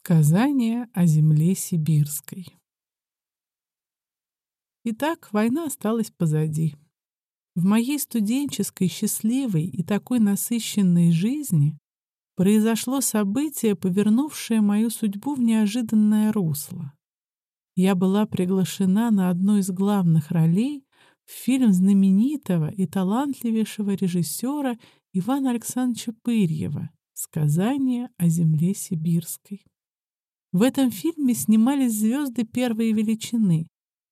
Сказание о земле сибирской. Итак, война осталась позади. В моей студенческой, счастливой и такой насыщенной жизни произошло событие, повернувшее мою судьбу в неожиданное русло. Я была приглашена на одну из главных ролей в фильм знаменитого и талантливейшего режиссера Ивана Александровича Пырьева «Сказание о земле сибирской». В этом фильме снимались звезды первой величины.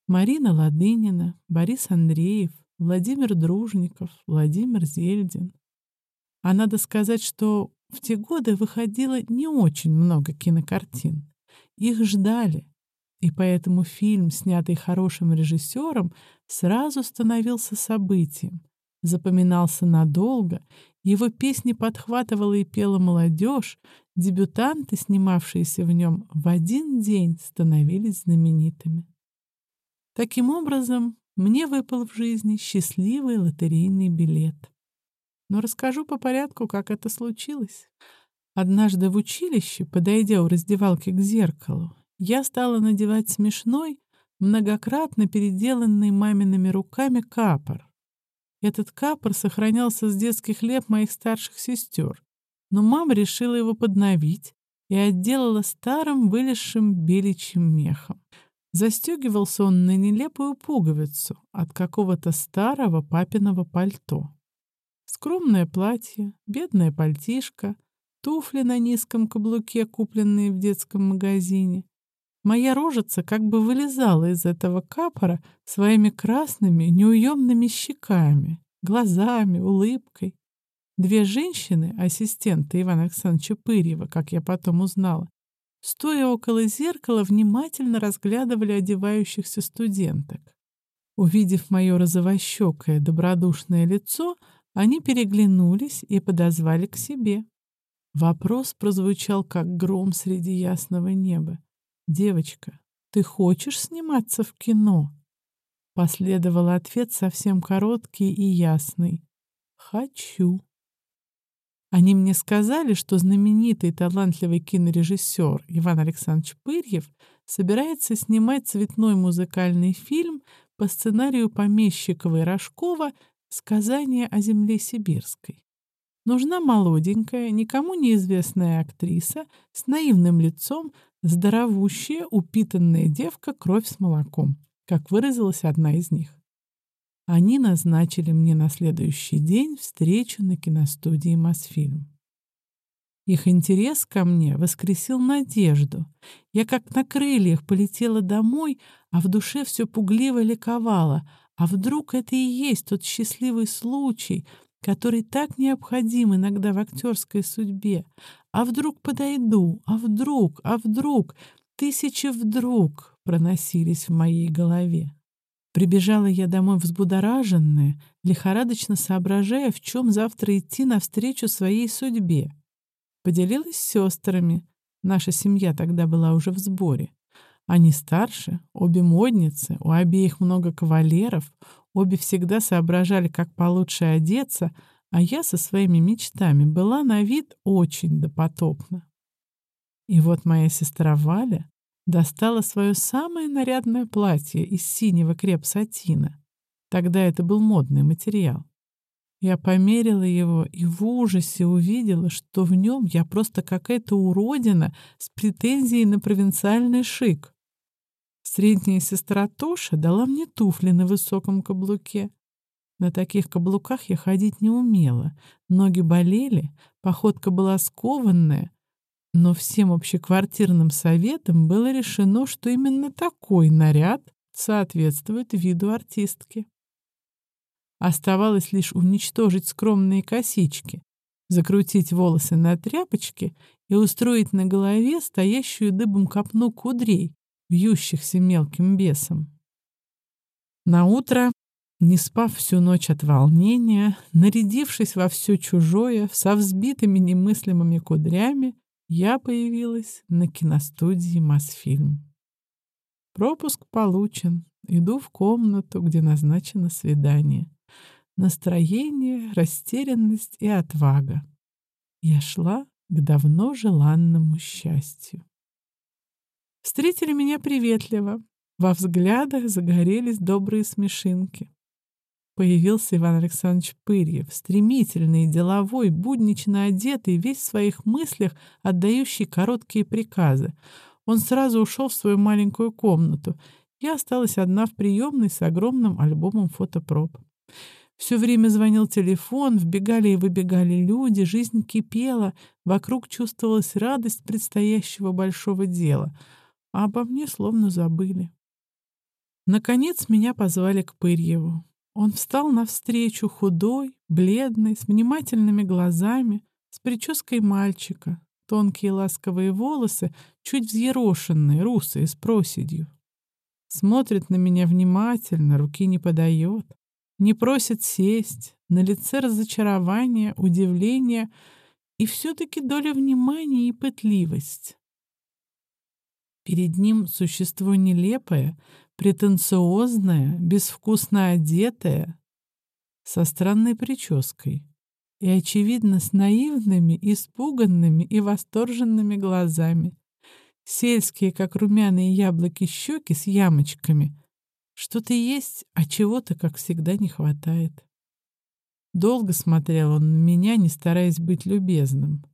Марина Ладынина, Борис Андреев, Владимир Дружников, Владимир Зельдин. А надо сказать, что в те годы выходило не очень много кинокартин. Их ждали. И поэтому фильм, снятый хорошим режиссером, сразу становился событием, запоминался надолго, его песни подхватывала и пела молодежь, Дебютанты, снимавшиеся в нем, в один день становились знаменитыми. Таким образом, мне выпал в жизни счастливый лотерейный билет. Но расскажу по порядку, как это случилось. Однажды в училище, подойдя у раздевалки к зеркалу, я стала надевать смешной, многократно переделанный мамиными руками капор. Этот капор сохранялся с детских лет моих старших сестер, но мама решила его подновить и отделала старым вылезшим беличьим мехом. Застегивался он на нелепую пуговицу от какого-то старого папиного пальто. Скромное платье, бедная пальтишка, туфли на низком каблуке, купленные в детском магазине. Моя рожица как бы вылезала из этого капора своими красными, неуемными щеками, глазами, улыбкой. Две женщины, ассистенты Ивана Александровича Пырьева, как я потом узнала, стоя около зеркала, внимательно разглядывали одевающихся студенток. Увидев мое розовощекое, добродушное лицо, они переглянулись и подозвали к себе. Вопрос прозвучал, как гром среди ясного неба. «Девочка, ты хочешь сниматься в кино?» Последовал ответ совсем короткий и ясный. «Хочу». Они мне сказали, что знаменитый талантливый кинорежиссер Иван Александрович Пырьев собирается снимать цветной музыкальный фильм по сценарию Помещикова и Рожкова «Сказание о земле сибирской». Нужна молоденькая, никому неизвестная актриса с наивным лицом, здоровущая, упитанная девка кровь с молоком, как выразилась одна из них. Они назначили мне на следующий день встречу на киностудии «Мосфильм». Их интерес ко мне воскресил надежду. Я как на крыльях полетела домой, а в душе все пугливо ликовало. А вдруг это и есть тот счастливый случай, который так необходим иногда в актерской судьбе? А вдруг подойду? А вдруг? А вдруг? Тысячи вдруг проносились в моей голове. Прибежала я домой взбудораженная, лихорадочно соображая, в чем завтра идти навстречу своей судьбе. Поделилась с сестрами. Наша семья тогда была уже в сборе. Они старше, обе модницы, у обеих много кавалеров, обе всегда соображали, как получше одеться, а я со своими мечтами была на вид очень допотопна. И вот моя сестра Валя достала свое самое нарядное платье из синего креп-сатина. Тогда это был модный материал. Я померила его и в ужасе увидела, что в нем я просто какая-то уродина с претензией на провинциальный шик. Средняя сестра Тоша дала мне туфли на высоком каблуке. На таких каблуках я ходить не умела. Ноги болели, походка была скованная, но всем общеквартирным советом было решено, что именно такой наряд соответствует виду артистки. Оставалось лишь уничтожить скромные косички, закрутить волосы на тряпочке и устроить на голове стоящую дыбом копну кудрей, вьющихся мелким бесом. На утро, не спав всю ночь от волнения, нарядившись во все чужое, со взбитыми немыслимыми кудрями, я появилась на киностудии «Мосфильм». Пропуск получен. Иду в комнату, где назначено свидание. Настроение, растерянность и отвага. Я шла к давно желанному счастью. Встретили меня приветливо. Во взглядах загорелись добрые смешинки. Появился Иван Александрович Пырьев, стремительный, деловой, буднично одетый, весь в своих мыслях, отдающий короткие приказы. Он сразу ушел в свою маленькую комнату. Я осталась одна в приемной с огромным альбомом фотопроб. Все время звонил телефон, вбегали и выбегали люди, жизнь кипела, вокруг чувствовалась радость предстоящего большого дела, а обо мне словно забыли. Наконец меня позвали к Пырьеву. Он встал навстречу, худой, бледный, с внимательными глазами, с прической мальчика, тонкие ласковые волосы, чуть взъерошенные, русые, с проседью. Смотрит на меня внимательно, руки не подает, не просит сесть, на лице разочарование, удивление и все-таки доля внимания и пытливость. Перед ним существо нелепое, претенциозная, безвкусно одетая, со странной прической и, очевидно, с наивными, испуганными и восторженными глазами. Сельские, как румяные яблоки, щеки с ямочками. Что-то есть, а чего-то, как всегда, не хватает. Долго смотрел он на меня, не стараясь быть любезным.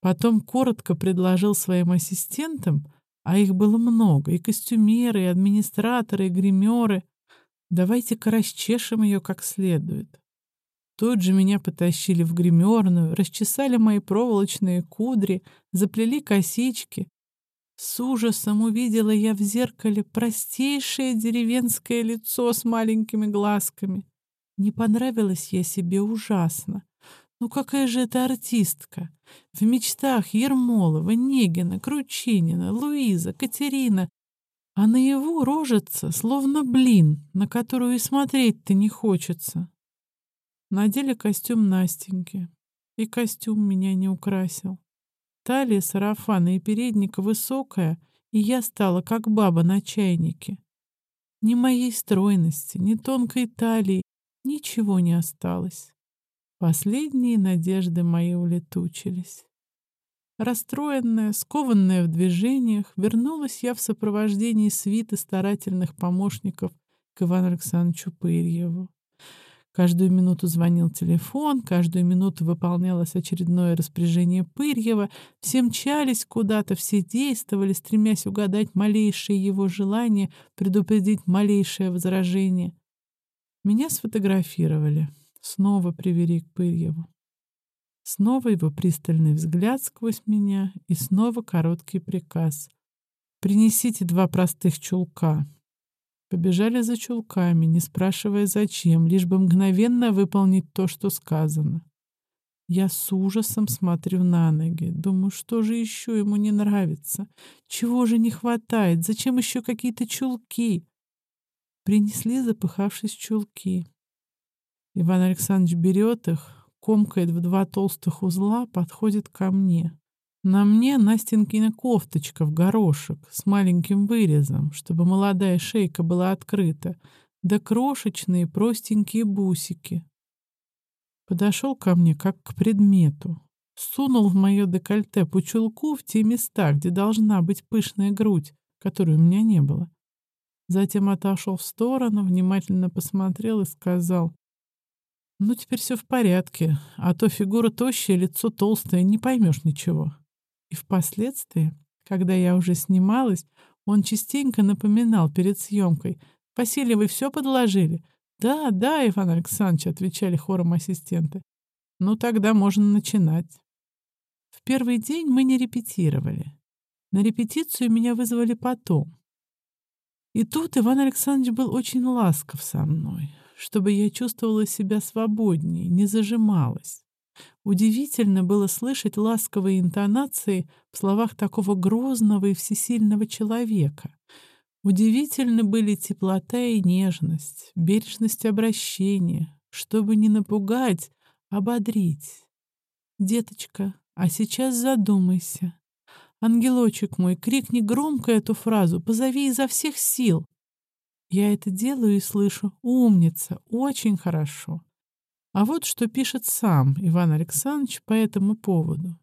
Потом коротко предложил своим ассистентам — а их было много, и костюмеры, и администраторы, и гримеры. Давайте-ка расчешем ее как следует. Тут же меня потащили в гримерную, расчесали мои проволочные кудри, заплели косички. С ужасом увидела я в зеркале простейшее деревенское лицо с маленькими глазками. Не понравилась я себе ужасно. Ну какая же это артистка? В мечтах Ермолова, Негина, Кручинина, Луиза, Катерина. А наяву рожится, словно блин, на которую и смотреть-то не хочется. Надели костюм Настеньки. И костюм меня не украсил. Талия сарафана и передник высокая, и я стала как баба на чайнике. Ни моей стройности, ни тонкой талии ничего не осталось. Последние надежды мои улетучились. Расстроенная, скованная в движениях, вернулась я в сопровождении свиты старательных помощников к Ивану Александровичу Пырьеву. Каждую минуту звонил телефон, каждую минуту выполнялось очередное распоряжение Пырьева, все мчались куда-то, все действовали, стремясь угадать малейшее его желание, предупредить малейшее возражение. Меня сфотографировали. Снова привели к Пырьеву. Снова его пристальный взгляд сквозь меня и снова короткий приказ. «Принесите два простых чулка». Побежали за чулками, не спрашивая зачем, лишь бы мгновенно выполнить то, что сказано. Я с ужасом смотрю на ноги. Думаю, что же еще ему не нравится? Чего же не хватает? Зачем еще какие-то чулки? Принесли, запыхавшись, чулки. Иван Александрович берет их, комкает в два толстых узла, подходит ко мне. На мне Настенькина кофточка в горошек с маленьким вырезом, чтобы молодая шейка была открыта, да крошечные простенькие бусики. Подошел ко мне как к предмету. Сунул в мое декольте по в те места, где должна быть пышная грудь, которой у меня не было. Затем отошел в сторону, внимательно посмотрел и сказал, ну, теперь все в порядке, а то фигура тощая, лицо толстое, не поймешь ничего. И впоследствии, когда я уже снималась, он частенько напоминал перед съемкой. «Василий, вы все подложили?» «Да, да, Иван Александрович», — отвечали хором ассистенты. «Ну, тогда можно начинать». В первый день мы не репетировали. На репетицию меня вызвали потом. И тут Иван Александрович был очень ласков со мной чтобы я чувствовала себя свободнее, не зажималась. Удивительно было слышать ласковые интонации в словах такого грозного и всесильного человека. Удивительны были теплота и нежность, бережность обращения, чтобы не напугать, ободрить. «Деточка, а сейчас задумайся. Ангелочек мой, крикни громко эту фразу, позови изо всех сил. Я это делаю и слышу. Умница, очень хорошо. А вот что пишет сам Иван Александрович по этому поводу.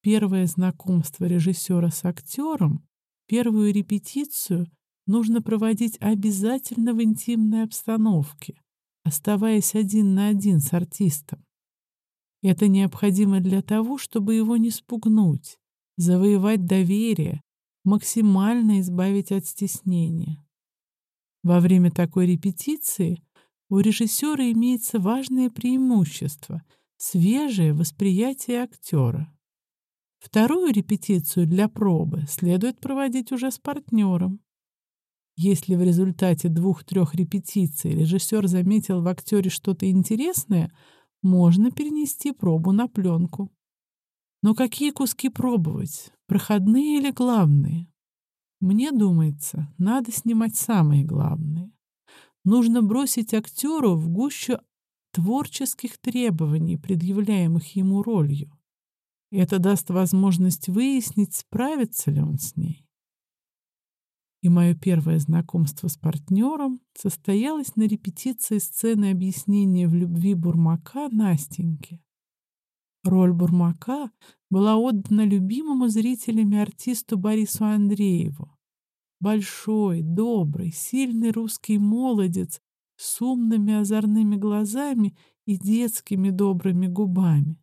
Первое знакомство режиссера с актером Первую репетицию нужно проводить обязательно в интимной обстановке, оставаясь один на один с артистом. Это необходимо для того, чтобы его не спугнуть, завоевать доверие, максимально избавить от стеснения. Во время такой репетиции у режиссера имеется важное преимущество — свежее восприятие актера. Вторую репетицию для пробы следует проводить уже с партнером. Если в результате двух-трех репетиций режиссер заметил в актере что-то интересное, можно перенести пробу на пленку. Но какие куски пробовать? Проходные или главные? Мне думается, надо снимать самые главные. Нужно бросить актеру в гущу творческих требований, предъявляемых ему ролью. Это даст возможность выяснить, справится ли он с ней. И мое первое знакомство с партнером состоялось на репетиции сцены объяснения в любви Бурмака Настеньке. Роль Бурмака была отдана любимому зрителями артисту Борису Андрееву. Большой, добрый, сильный русский молодец с умными озорными глазами и детскими добрыми губами.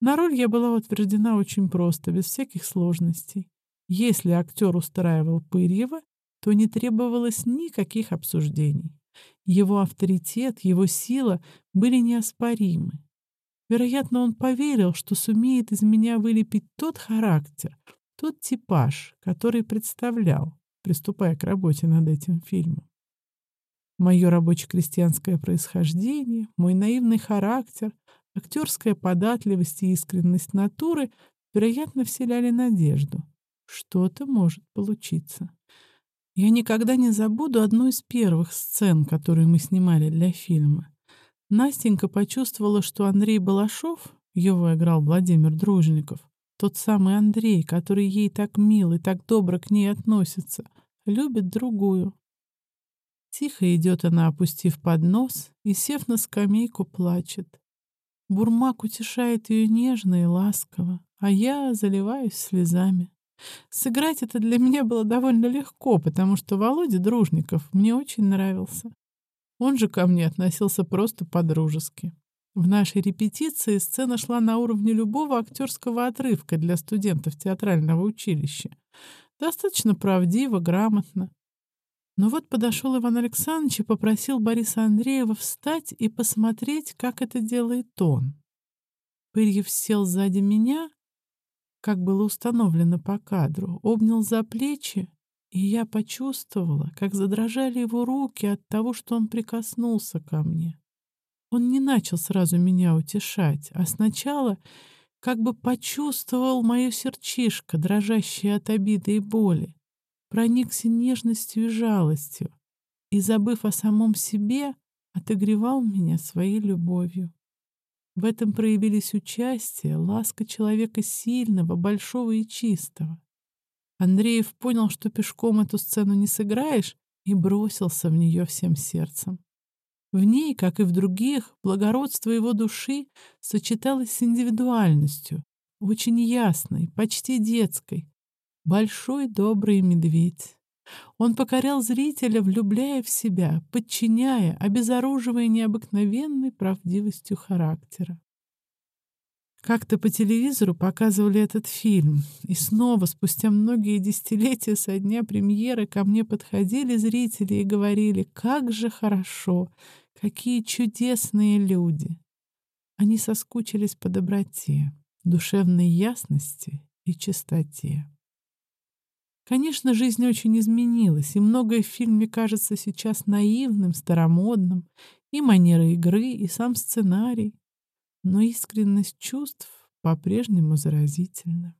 На роль я была утверждена очень просто, без всяких сложностей. Если актер устраивал Пырьева, то не требовалось никаких обсуждений. Его авторитет, его сила были неоспоримы. Вероятно, он поверил, что сумеет из меня вылепить тот характер, тот типаж, который представлял, приступая к работе над этим фильмом. Мое рабоче-крестьянское происхождение, мой наивный характер, актерская податливость и искренность натуры, вероятно, вселяли надежду. Что-то может получиться. Я никогда не забуду одну из первых сцен, которую мы снимали для фильма. Настенька почувствовала, что Андрей Балашов, его играл Владимир Дружников, тот самый Андрей, который ей так мил и так добро к ней относится, любит другую. Тихо идет она, опустив поднос, и, сев на скамейку, плачет. Бурмак утешает ее нежно и ласково, а я заливаюсь слезами. Сыграть это для меня было довольно легко, потому что Володя Дружников мне очень нравился. Он же ко мне относился просто по-дружески. В нашей репетиции сцена шла на уровне любого актерского отрывка для студентов театрального училища. Достаточно правдиво, грамотно. Но вот подошел Иван Александрович и попросил Бориса Андреева встать и посмотреть, как это делает он. Пырьев сел сзади меня, как было установлено по кадру, обнял за плечи и я почувствовала, как задрожали его руки от того, что он прикоснулся ко мне. Он не начал сразу меня утешать, а сначала как бы почувствовал мое сердчишко, дрожащее от обиды и боли, проникся нежностью и жалостью и, забыв о самом себе, отогревал меня своей любовью. В этом проявились участие, ласка человека сильного, большого и чистого. Андреев понял, что пешком эту сцену не сыграешь, и бросился в нее всем сердцем. В ней, как и в других, благородство его души сочеталось с индивидуальностью, очень ясной, почти детской. Большой добрый медведь. Он покорял зрителя, влюбляя в себя, подчиняя, обезоруживая необыкновенной правдивостью характера. Как-то по телевизору показывали этот фильм, и снова, спустя многие десятилетия со дня премьеры, ко мне подходили зрители и говорили, как же хорошо, какие чудесные люди. Они соскучились по доброте, душевной ясности и чистоте. Конечно, жизнь очень изменилась, и многое в фильме кажется сейчас наивным, старомодным, и манера игры, и сам сценарий но искренность чувств по-прежнему заразительна.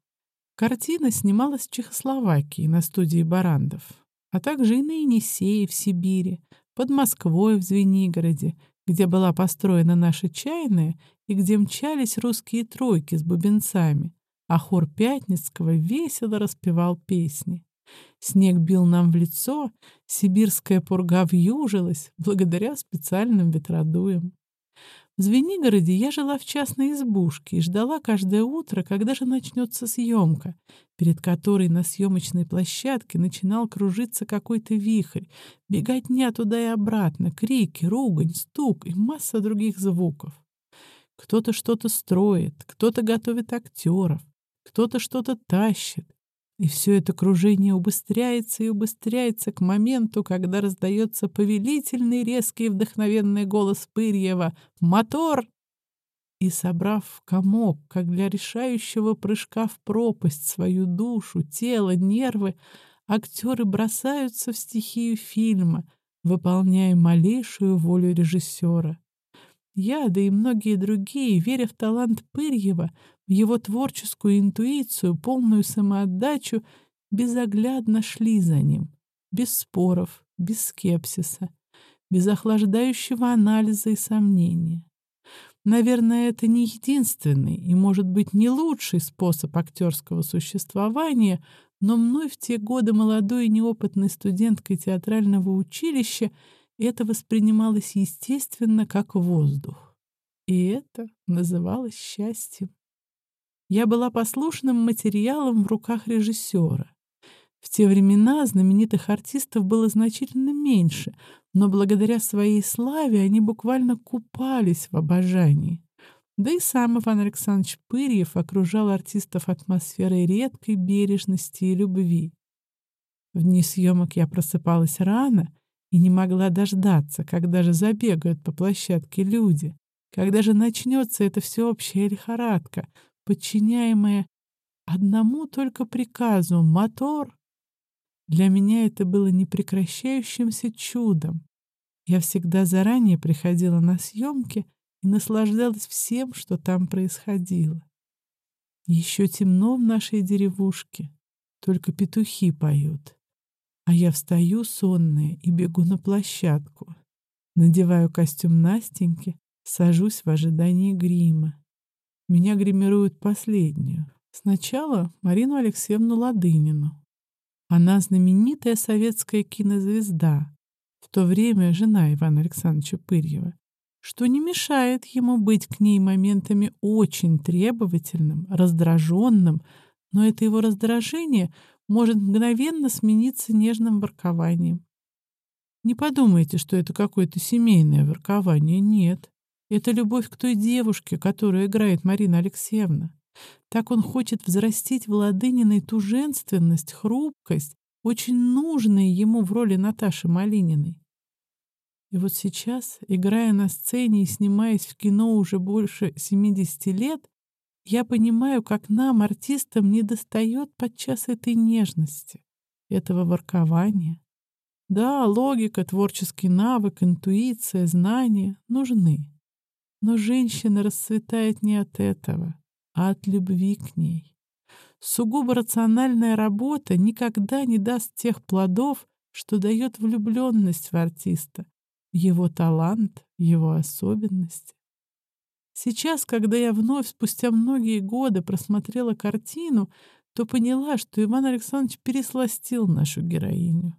Картина снималась в Чехословакии на студии Барандов, а также и на Енисее в Сибири, под Москвой в Звенигороде, где была построена наша чайная и где мчались русские тройки с бубенцами, а хор Пятницкого весело распевал песни. Снег бил нам в лицо, сибирская пурга вьюжилась благодаря специальным ветродуям. Звенигороде я жила в частной избушке и ждала каждое утро, когда же начнется съемка, перед которой на съемочной площадке начинал кружиться какой-то вихрь, беготня туда и обратно, крики, ругань, стук и масса других звуков. Кто-то что-то строит, кто-то готовит актеров, кто-то что-то тащит. И все это кружение убыстряется и убыстряется к моменту, когда раздается повелительный, резкий, вдохновенный голос Пырьева «Мотор!» И, собрав комок, как для решающего прыжка в пропасть, свою душу, тело, нервы, актеры бросаются в стихию фильма, выполняя малейшую волю режиссера. Я, да и многие другие, веря в талант Пырьева, в его творческую интуицию, полную самоотдачу, безоглядно шли за ним, без споров, без скепсиса, без охлаждающего анализа и сомнения. Наверное, это не единственный и, может быть, не лучший способ актерского существования, но мной в те годы молодой и неопытной студенткой театрального училища это воспринималось естественно, как воздух. И это называлось счастьем. Я была послушным материалом в руках режиссера. В те времена знаменитых артистов было значительно меньше, но благодаря своей славе они буквально купались в обожании. Да и сам Иван Александрович Пырьев окружал артистов атмосферой редкой бережности и любви. В дни съемок я просыпалась рано и не могла дождаться, когда же забегают по площадке люди, когда же начнется эта всеобщая лихорадка, подчиняемая одному только приказу — мотор. Для меня это было непрекращающимся чудом. Я всегда заранее приходила на съемки и наслаждалась всем, что там происходило. Еще темно в нашей деревушке, только петухи поют. А я встаю сонная и бегу на площадку. Надеваю костюм Настеньки, сажусь в ожидании грима. Меня гримируют последнюю. Сначала Марину Алексеевну Ладынину. Она знаменитая советская кинозвезда, в то время жена Ивана Александровича Пырьева, что не мешает ему быть к ней моментами очень требовательным, раздраженным, но это его раздражение может мгновенно смениться нежным воркованием. Не подумайте, что это какое-то семейное воркование. Нет. Это любовь к той девушке, которую играет Марина Алексеевна. Так он хочет взрастить в Ладыниной ту женственность, хрупкость, очень нужные ему в роли Наташи Малининой. И вот сейчас, играя на сцене и снимаясь в кино уже больше 70 лет, я понимаю, как нам, артистам, недостает подчас этой нежности, этого воркования. Да, логика, творческий навык, интуиция, знания нужны. Но женщина расцветает не от этого, а от любви к ней. Сугубо рациональная работа никогда не даст тех плодов, что дает влюбленность в артиста, его талант, его особенности. Сейчас, когда я вновь спустя многие годы просмотрела картину, то поняла, что Иван Александрович пересластил нашу героиню.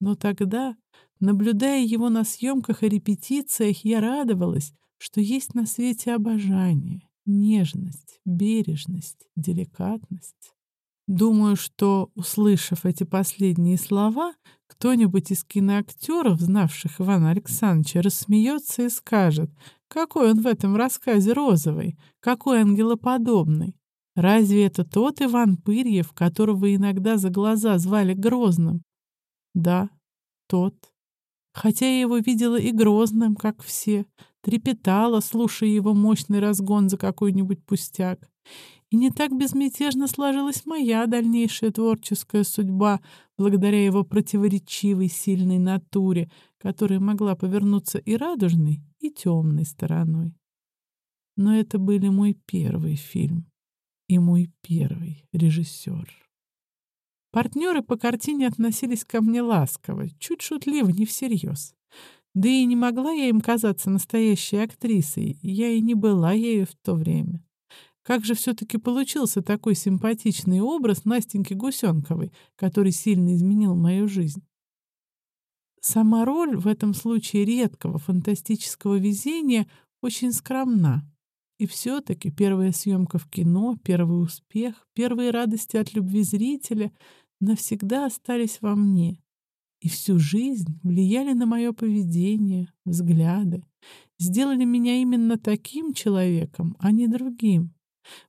Но тогда, наблюдая его на съемках и репетициях, я радовалась, что есть на свете обожание, нежность, бережность, деликатность. Думаю, что, услышав эти последние слова, кто-нибудь из киноактеров, знавших Ивана Александровича, рассмеется и скажет, какой он в этом рассказе розовый, какой ангелоподобный. Разве это тот Иван Пырьев, которого иногда за глаза звали Грозным? Да, тот. Хотя я его видела и Грозным, как все, трепетала, слушая его мощный разгон за какой-нибудь пустяк. И не так безмятежно сложилась моя дальнейшая творческая судьба благодаря его противоречивой сильной натуре, которая могла повернуться и радужной, и темной стороной. Но это были мой первый фильм и мой первый режиссер. Партнеры по картине относились ко мне ласково, чуть шутливо, не всерьез. Да и не могла я им казаться настоящей актрисой, я и не была ею в то время. Как же все-таки получился такой симпатичный образ Настеньки Гусенковой, который сильно изменил мою жизнь? Сама роль в этом случае редкого фантастического везения очень скромна. И все-таки первая съемка в кино, первый успех, первые радости от любви зрителя навсегда остались во мне и всю жизнь влияли на мое поведение, взгляды, сделали меня именно таким человеком, а не другим.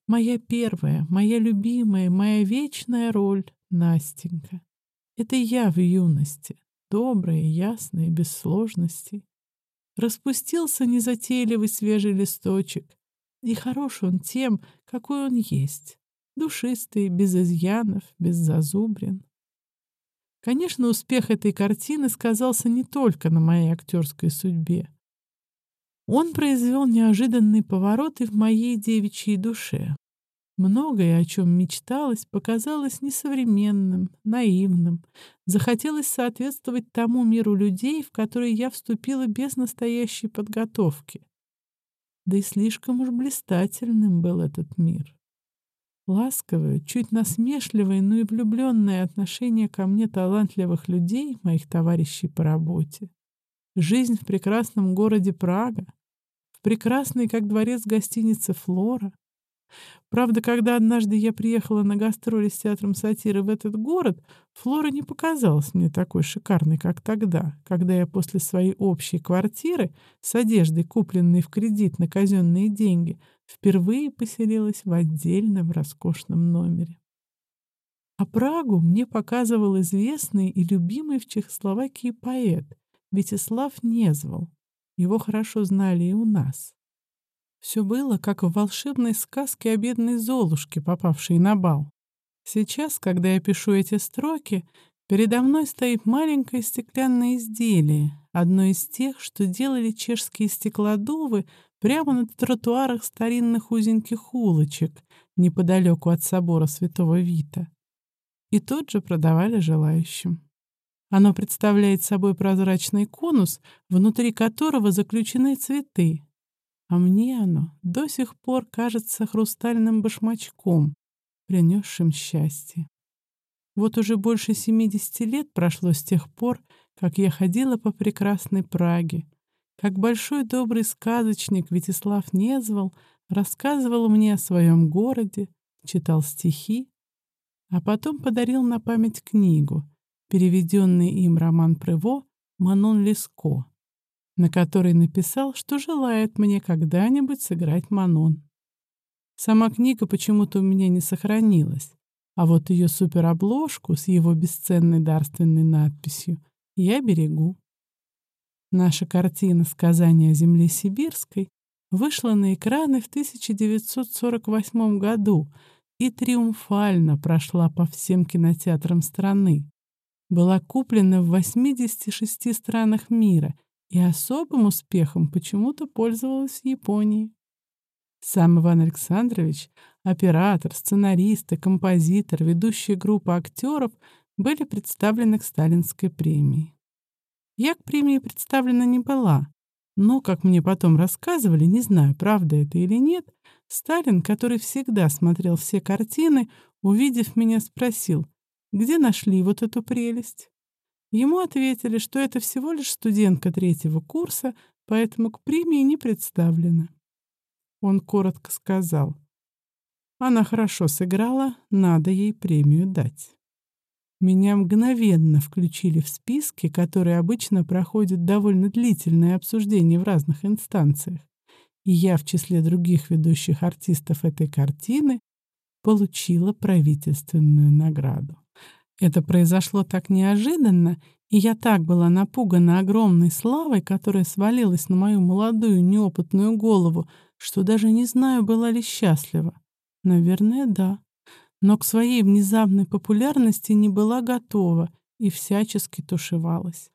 Моя первая, моя любимая, моя вечная роль — Настенька. Это я в юности, добрая, ясная, без сложностей. Распустился незатейливый свежий листочек, и хорош он тем, какой он есть. Душистый, без изъянов, без зазубрин. Конечно, успех этой картины сказался не только на моей актерской судьбе. Он произвел неожиданный поворот и в моей девичьей душе. Многое, о чем мечталось, показалось несовременным, наивным. Захотелось соответствовать тому миру людей, в который я вступила без настоящей подготовки. Да и слишком уж блистательным был этот мир. Ласковое, чуть насмешливое, но и влюбленное отношение ко мне талантливых людей, моих товарищей по работе. Жизнь в прекрасном городе Прага, прекрасной, как дворец гостиницы «Флора», Правда, когда однажды я приехала на гастроли с театром сатиры в этот город, Флора не показалась мне такой шикарной, как тогда, когда я после своей общей квартиры с одеждой, купленной в кредит на казенные деньги, впервые поселилась в отдельном роскошном номере. А Прагу мне показывал известный и любимый в Чехословакии поэт Вячеслав Незвал. Его хорошо знали и у нас. Все было, как в волшебной сказке о бедной Золушке, попавшей на бал. Сейчас, когда я пишу эти строки, передо мной стоит маленькое стеклянное изделие, одно из тех, что делали чешские стеклодувы прямо на тротуарах старинных узеньких улочек, неподалеку от собора Святого Вита. И тот же продавали желающим. Оно представляет собой прозрачный конус, внутри которого заключены цветы, а мне оно до сих пор кажется хрустальным башмачком, принесшим счастье. Вот уже больше 70 лет прошло с тех пор, как я ходила по прекрасной Праге, как большой добрый сказочник Вячеслав Незвал рассказывал мне о своем городе, читал стихи, а потом подарил на память книгу, переведенный им роман Прево «Манон Леско», на которой написал, что желает мне когда-нибудь сыграть Манон. Сама книга почему-то у меня не сохранилась, а вот ее суперобложку с его бесценной дарственной надписью я берегу. Наша картина «Сказание о земле сибирской» вышла на экраны в 1948 году и триумфально прошла по всем кинотеатрам страны. Была куплена в 86 странах мира и особым успехом почему-то пользовалась в Японии. Сам Иван Александрович, оператор, сценарист и композитор, ведущая группа актеров были представлены к Сталинской премии. Я к премии представлена не была, но, как мне потом рассказывали, не знаю, правда это или нет, Сталин, который всегда смотрел все картины, увидев меня, спросил, где нашли вот эту прелесть? Ему ответили, что это всего лишь студентка третьего курса, поэтому к премии не представлена. Он коротко сказал, «Она хорошо сыграла, надо ей премию дать». Меня мгновенно включили в списки, которые обычно проходят довольно длительное обсуждение в разных инстанциях. И я, в числе других ведущих артистов этой картины, получила правительственную награду. Это произошло так неожиданно, и я так была напугана огромной славой, которая свалилась на мою молодую неопытную голову, что даже не знаю, была ли счастлива. Наверное, да. Но к своей внезапной популярности не была готова и всячески тушевалась.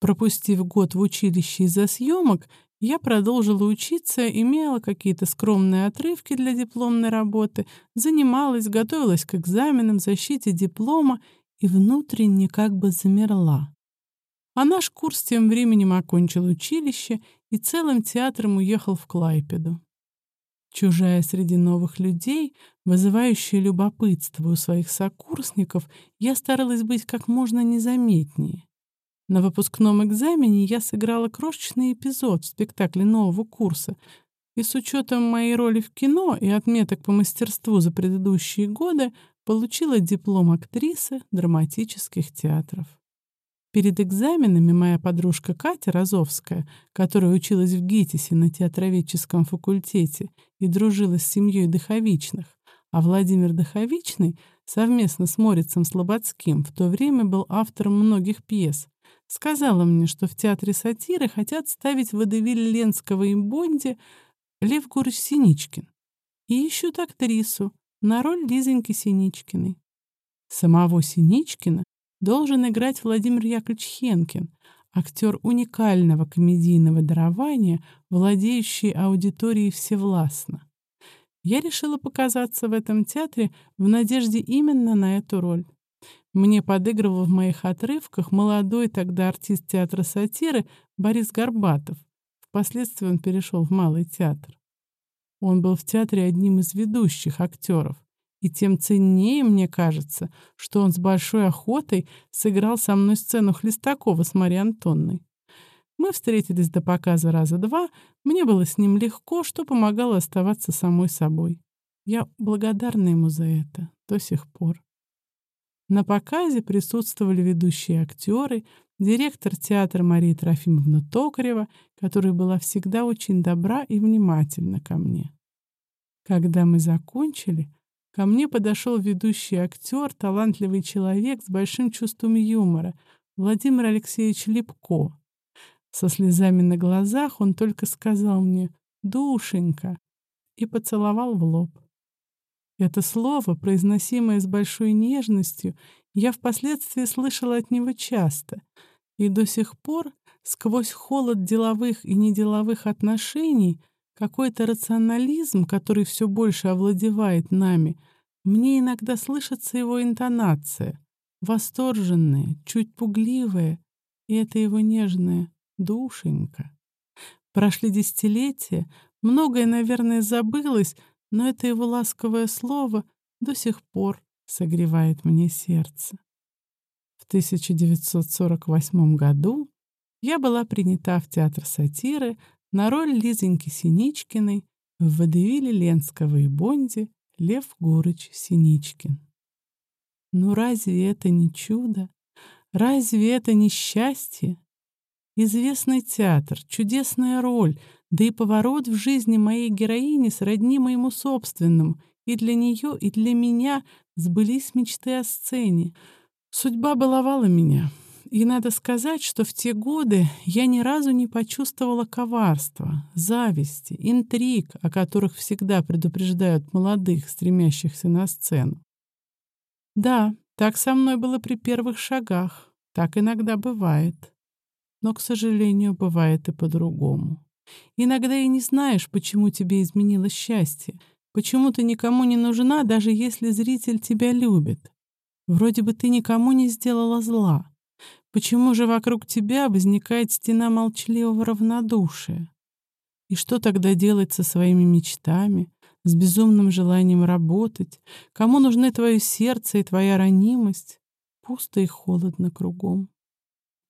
Пропустив год в училище из-за съемок, я продолжила учиться, имела какие-то скромные отрывки для дипломной работы, занималась, готовилась к экзаменам, защите диплома и внутренне как бы замерла. А наш курс тем временем окончил училище и целым театром уехал в Клайпеду. Чужая среди новых людей, вызывающая любопытство у своих сокурсников, я старалась быть как можно незаметнее. На выпускном экзамене я сыграла крошечный эпизод в спектакле нового курса, и с учетом моей роли в кино и отметок по мастерству за предыдущие годы получила диплом актрисы драматических театров. Перед экзаменами моя подружка Катя Розовская, которая училась в ГИТИСе на театроведческом факультете и дружила с семьей Дыховичных, а Владимир Дыховичный совместно с Морицем Слободским в то время был автором многих пьес, сказала мне, что в театре сатиры хотят ставить водевиль Ленского и Бонди Лев Гурыч Синичкин и ищут актрису на роль Лизоньки Синичкиной. Самого Синичкина должен играть Владимир Яковлевич Хенкин, актер уникального комедийного дарования, владеющий аудиторией всевластно. Я решила показаться в этом театре в надежде именно на эту роль. Мне подыгрывал в моих отрывках молодой тогда артист театра сатиры Борис Горбатов. Впоследствии он перешел в Малый театр. Он был в театре одним из ведущих актеров. И тем ценнее, мне кажется, что он с большой охотой сыграл со мной сцену Хлестакова с Марией Антонной. Мы встретились до показа раза два, мне было с ним легко, что помогало оставаться самой собой. Я благодарна ему за это до сих пор. На показе присутствовали ведущие актеры, директор театра Мария Трофимовна Токарева, которая была всегда очень добра и внимательна ко мне. Когда мы закончили, Ко мне подошел ведущий актер, талантливый человек с большим чувством юмора, Владимир Алексеевич Лепко. Со слезами на глазах он только сказал мне «Душенька» и поцеловал в лоб. Это слово, произносимое с большой нежностью, я впоследствии слышала от него часто, и до сих пор, сквозь холод деловых и неделовых отношений, какой-то рационализм, который все больше овладевает нами, мне иногда слышится его интонация, восторженная, чуть пугливая, и это его нежная душенька. Прошли десятилетия, многое, наверное, забылось, но это его ласковое слово до сих пор согревает мне сердце. В 1948 году я была принята в театр сатиры на роль Лизоньки Синичкиной в водевиле Ленского и Бонди Лев Гурыч Синичкин. Ну разве это не чудо? Разве это не счастье? Известный театр, чудесная роль, да и поворот в жизни моей героини сродни моему собственному. И для нее, и для меня сбылись мечты о сцене. Судьба баловала меня. И надо сказать, что в те годы я ни разу не почувствовала коварства, зависти, интриг, о которых всегда предупреждают молодых, стремящихся на сцену. Да, так со мной было при первых шагах, так иногда бывает. Но, к сожалению, бывает и по-другому. Иногда и не знаешь, почему тебе изменило счастье, почему ты никому не нужна, даже если зритель тебя любит. Вроде бы ты никому не сделала зла, Почему же вокруг тебя возникает стена молчаливого равнодушия? И что тогда делать со своими мечтами, с безумным желанием работать? Кому нужны твое сердце и твоя ранимость? Пусто и холодно кругом.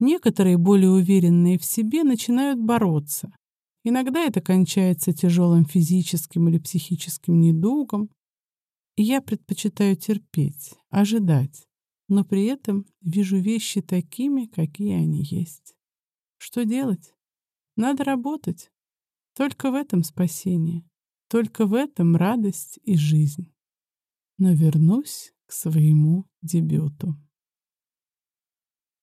Некоторые, более уверенные в себе, начинают бороться. Иногда это кончается тяжелым физическим или психическим недугом. И я предпочитаю терпеть, ожидать, но при этом вижу вещи такими, какие они есть. Что делать? Надо работать. Только в этом спасение, только в этом радость и жизнь. Но вернусь к своему дебюту.